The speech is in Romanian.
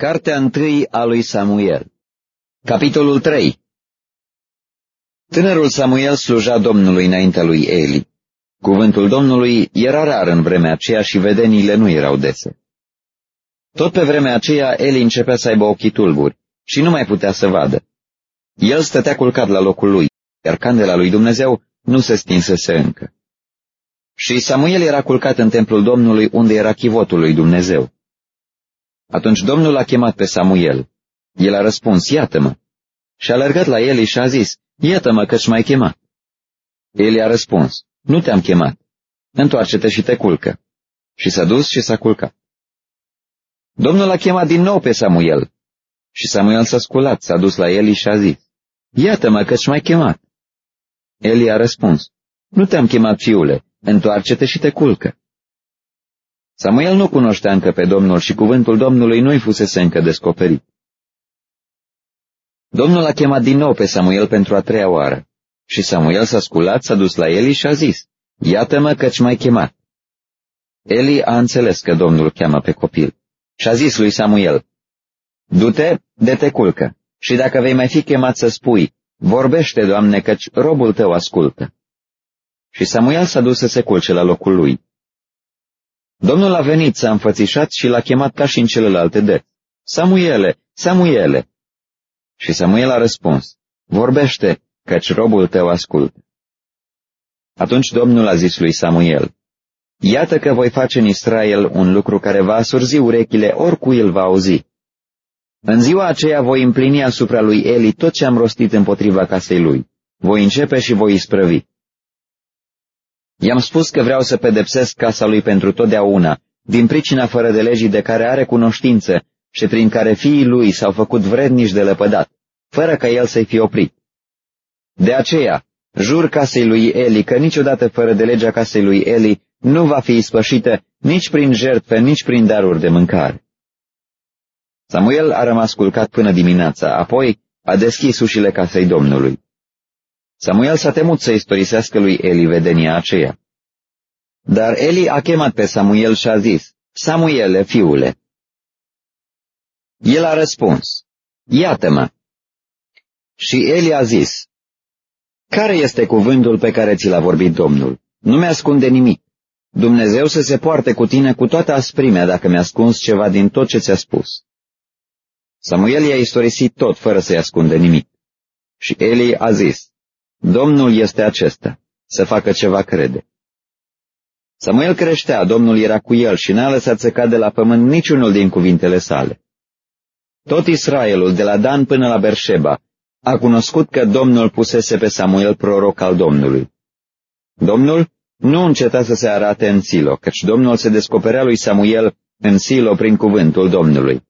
Cartea întâi a lui Samuel Capitolul 3 Tânărul Samuel sluja Domnului înaintea lui Eli. Cuvântul Domnului era rar în vremea aceea și vedeniile nu erau dese. Tot pe vremea aceea Eli începea să aibă ochii tulburi și nu mai putea să vadă. El stătea culcat la locul lui, iar candela lui Dumnezeu nu se stinsese încă. Și Samuel era culcat în templul Domnului unde era chivotul lui Dumnezeu. Atunci Domnul a chemat pe Samuel. El a răspuns, iată-mă. Și a alergat la el și a zis, iată-mă că-ți mai chemat. El a răspuns, nu te-am chemat. Întoarce-te și te culcă. Și s-a dus și s-a culcat. Domnul a chemat din nou pe Samuel. Și Samuel s-a sculat, s-a dus la el și a zis, iată-mă că-ți mai chemat. Eli a răspuns, nu te-am chemat, fiule, întoarce-te și te culcă. Samuel nu cunoștea încă pe Domnul și cuvântul Domnului nu-i fusese încă descoperit. Domnul a chemat din nou pe Samuel pentru a treia oară. Și Samuel s-a sculat, s-a dus la Eli și a zis, Iată-mă că-ți mai chemat. Eli a înțeles că Domnul cheamă pe copil și a zis lui Samuel, Du-te, de te culcă, și dacă vei mai fi chemat să spui, Vorbește, Doamne, căci robul tău ascultă. Și Samuel s-a dus să se culce la locul lui. Domnul a venit, s-a înfățișat și l-a chemat ca și în celelalte de. Samuele, Samuele! Și Samuel a răspuns, vorbește, căci robul tău ascultă. Atunci Domnul a zis lui Samuel, Iată că voi face în Israel un lucru care va asurzi urechile oricui îl va auzi. În ziua aceea voi împlini asupra lui Eli tot ce am rostit împotriva casei lui. Voi începe și voi isprăvi. I-am spus că vreau să pedepsesc casa lui pentru totdeauna, din pricina fără de legii de care are cunoștință și prin care fiii lui s-au făcut vrednici de lepădat, fără ca el să-i fie oprit. De aceea, jur casei lui Eli că niciodată fără de legea casei lui Eli nu va fi ispășită nici prin jertfe, nici prin daruri de mâncare. Samuel a rămas culcat până dimineața, apoi a deschis ușile casei Domnului. Samuel s-a temut să istorisească lui Eli vedenia aceea. Dar Eli a chemat pe Samuel și a zis, Samuele, fiule. El a răspuns, Iată-mă. Și Eli a zis, Care este cuvântul pe care ți l-a vorbit Domnul? Nu mi-ascunde nimic. Dumnezeu să se poarte cu tine cu toată asprimea dacă mi-a ascuns ceva din tot ce ți-a spus. Samuel i-a istorisit tot fără să-i ascunde nimic. Și Eli a zis, Domnul este acesta, să facă ceva crede. Samuel creștea, Domnul era cu el și n-a lăsat să cadă la pământ niciunul din cuvintele sale. Tot Israelul, de la Dan până la Berșeba, a cunoscut că Domnul pusese pe Samuel proroc al Domnului. Domnul nu înceta să se arate în Silo, căci Domnul se descoperea lui Samuel în Silo prin cuvântul Domnului.